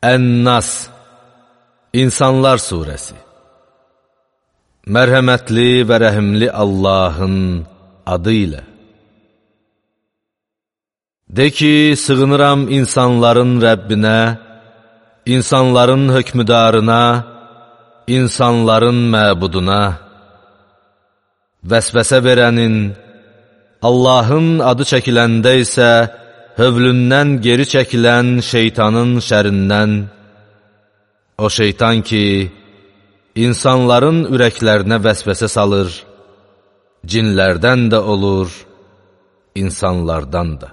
Ən-Nas İnsanlar Suresi. Mərhəmətli və rəhimli Allahın adı ilə. De ki, sığınıram insanların Rəbbinə, insanların hökmüdarına, insanların məbuduna, vəsvəsə verənin, Allahın adı çəkiləndə isə hövlündən geri çəkilən şeytanın şərindən, o şeytan ki, insanların ürəklərinə vəsvəsə salır, cinlərdən də olur, insanlardan da.